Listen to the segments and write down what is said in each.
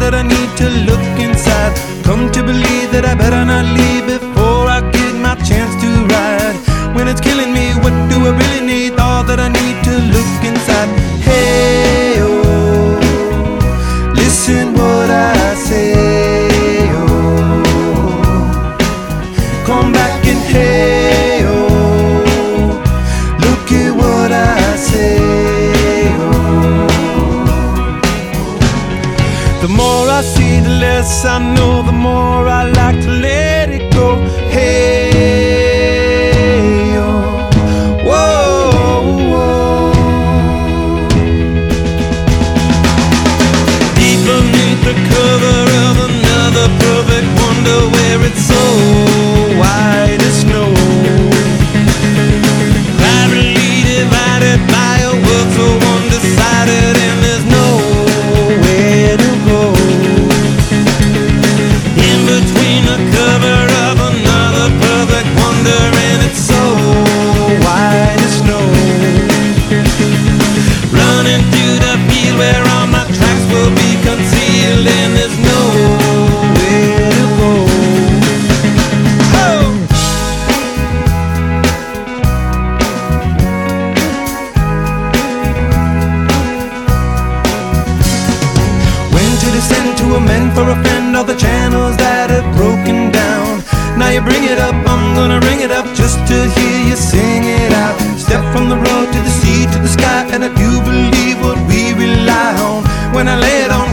that I need to look inside? Come to believe that I better not leave before I get my chance to ride. When it's killing me, I know, the more I like to amend for a friend all the channels that have broken down. Now you bring it up, I'm gonna ring it up just to hear you sing it out. Step from the road to the sea to the sky, and I do believe what we rely on. When I lay it on,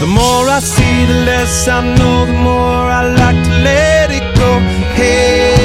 The more I see, the less I know, the more I like to let it go. Hey,